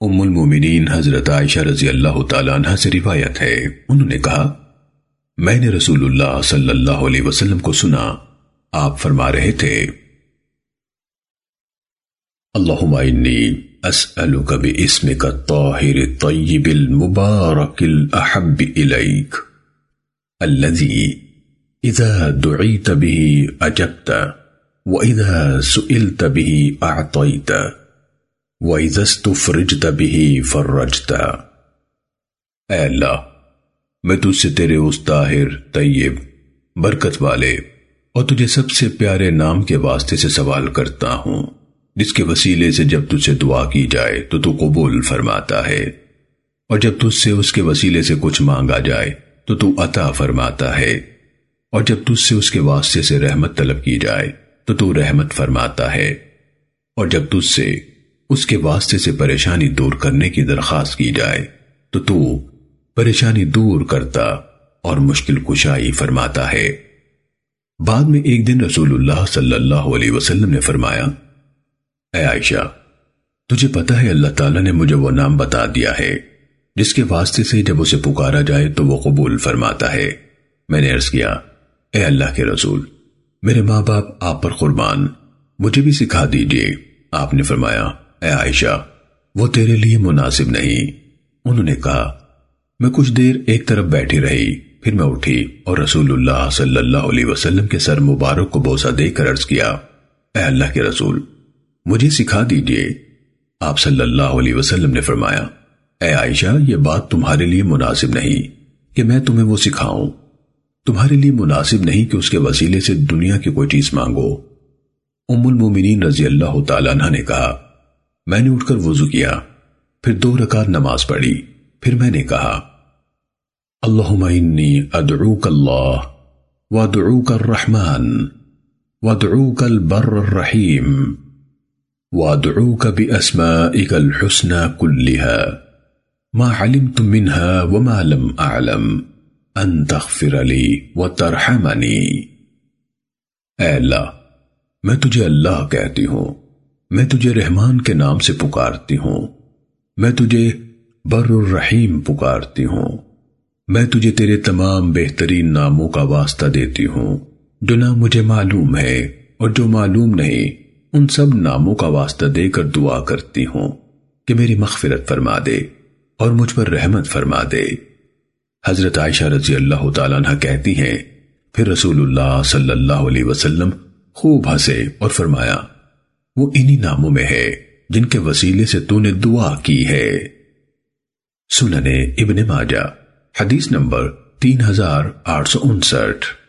ام المومنین حضرت عائشہ رضی اللہ تعالیٰ عنہ سے روایت ہے۔ انہوں نے کہا، میں نے رسول اللہ صلی اللہ علیہ وسلم کو سنا، آپ فرما رہے تھے، اللہم انی اسألک بی اسمک الطاہر الطیب المبارک الاحب الیک الذي اذا دعیت به اجبت واذا سئلت به اعطیت۔ وَإِذَا اسْتُفْرِجْتَ بِهِ فَرَّجْتَ۔ اے اللہ، میں تجھ سے تیرے اس طاہر، طیب، برکت والے اور تجھے سب سے پیارے نام کے واسطے سے سوال کرتا ہوں۔ جس کے وسیلے سے جب تجھ سے دعا کی جائے تو تو قبول فرماتا ہے۔ اور جب تجھ سے اس کے وسیلے سے کچھ مانگا جائے تو تو عطا فرماتا ہے۔ اور جب تجھ سے اس کے واسطے سے رحمت طلب کی جائے تو تو رحمت فرماتا ہے۔ اور جب تجھ سے اس کے واسطے سے پریشانی دور کرنے کی درخواست کی جائے، تو تو پریشانی دور کرتا اور مشکل کشائی فرماتا ہے۔ بعد میں ایک دن رسول اللہ صلی اللہ علیہ وسلم نے فرمایا، اے عائشہ، تجھے پتا ہے اللہ تعالیٰ نے مجھے وہ نام بتا دیا ہے، جس کے واسطے سے جب اسے پکارا جائے تو وہ قبول فرماتا ہے۔ میں نے عرض کیا، اے اللہ کے رسول، میرے ماں باپ آپ پر قربان، مجھے بھی سکھا دیجیے۔ آپ نے فرمایا اے عائشہ، وہ تیرے لیے مناسب نہیں۔ انہوں نے کہا، میں کچھ دیر ایک طرف بیٹھی رہی، پھر میں اٹھی اور رسول اللہ صلی اللہ علیہ وسلم کے سر مبارک کو بوسہ دے کر عرض کیا، اے اللہ کے رسول، مجھے سکھا دیجیے۔ آپ صلی اللہ علیہ وسلم نے فرمایا، اے عائشہ، یہ بات تمہارے لیے مناسب نہیں کہ میں تمہیں وہ سکھاؤں۔ تمہارے لیے مناسب نہیں کہ اس کے وسیلے سے دنیا کی کوئی چیز مانگو۔ ام المومنین رضی اللہ تعالیٰ عنہ نے کہا میں نے اٹھ کر وضو کیا، پھر دو رکعت نماز پڑھی، پھر میں نے کہا، اللہم انی ادعوک اللہ وادعوک الرحمن وادعوک البر الرحیم وادعوک باسمائک الحسنى كلها ما علمت منها وما لم اعلم، ان تغفر لی وترحمنی اے اللہ، میں تجھے اللہ کہتی ہوں۔ میں تجھے رحمان کے نام سے پکارتی ہوں۔ میں تجھے بر الرحیم پکارتی ہوں۔ میں تجھے تیرے تمام بہترین ناموں کا واسطہ دیتی ہوں۔ جو نہ مجھے معلوم ہے اور جو معلوم نہیں، ان سب ناموں کا واسطہ دے کر دعا کرتی ہوں کہ میری مغفرت فرما دے اور مجھ پر رحمت فرما دے۔ حضرت عائشہ رضی اللہ تعالیٰ عنہ کہتی ہیں، پھر رسول اللہ صلی اللہ علیہ وسلم خوب ہنسے اور فرمایا وہ انہی ناموں میں ہے جن کے وسیلے سے تو نے دعا کی ہے۔ سننے ابن ماجہ، حدیث نمبر تین ہزار آٹھ سو انسٹھ۔